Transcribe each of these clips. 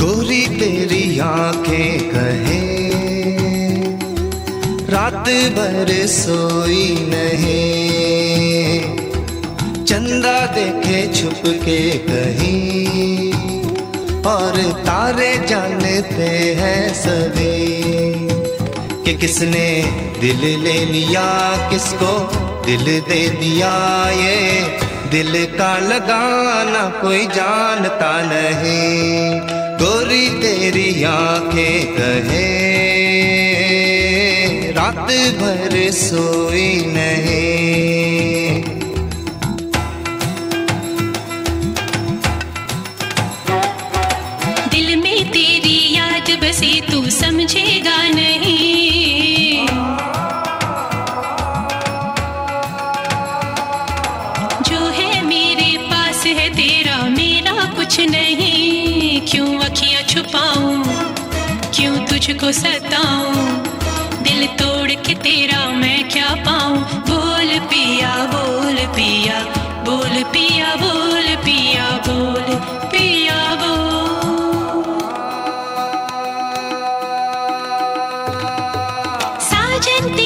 गोरी तेरी आँखें कहे। रात भर सोई नहीं। चंदा देखे छुप के कहीं। और तारे जानते हैं सभी कि किसने दिल ले लिया, किसको दिल दे दिया ये। दिल का लगाना कोई जानता नहीं। गोरी तेरी आँखें कहे। रात भर सोई नहीं। दिल में तेरी याद बसी तू समझेगा नहीं। जो है मेरे पास है तेरा, मेरा कुछ नहीं। छुपाऊं क्यों तुझको सताऊं? दिल तोड़ के तेरा मैं क्या पाऊँ? बोल पिया बोल पिया बोल पिया बोल पिया बोल पिया, बोल। साजन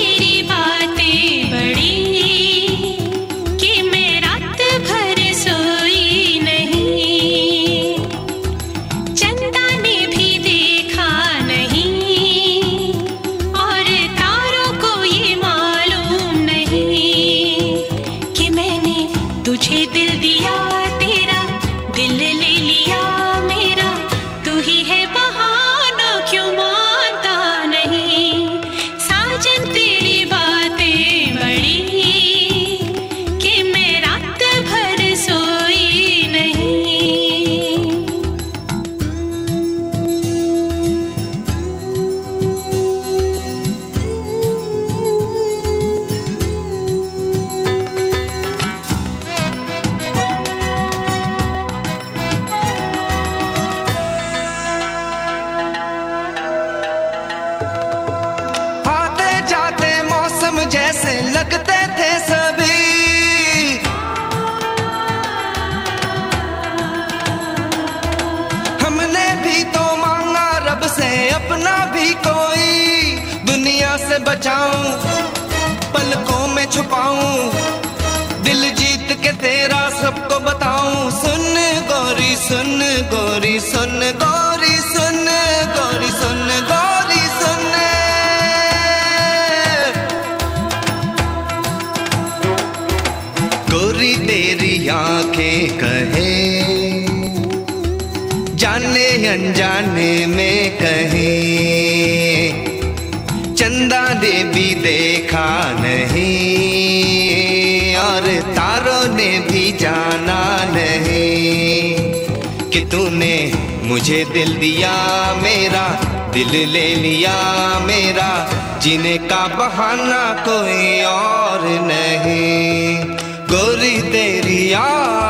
दुनिया से बचाऊं, पलकों में छुपाऊं, दिल जीत के तेरा सबको बताऊँ। सुन गौरी सुन गौरी सुन गौरी सुन गौरी सुन गौरी, सुन। गोरी तेरी आँखें कहे, जाने अनजाने में कहे। चंदा भी देखा नहीं, और तारों ने भी जाना नहीं कि तूने मुझे दिल दिया, मेरा दिल ले लिया, मेरा जीने का बहाना कोई और नहीं। गोरी तेरी आ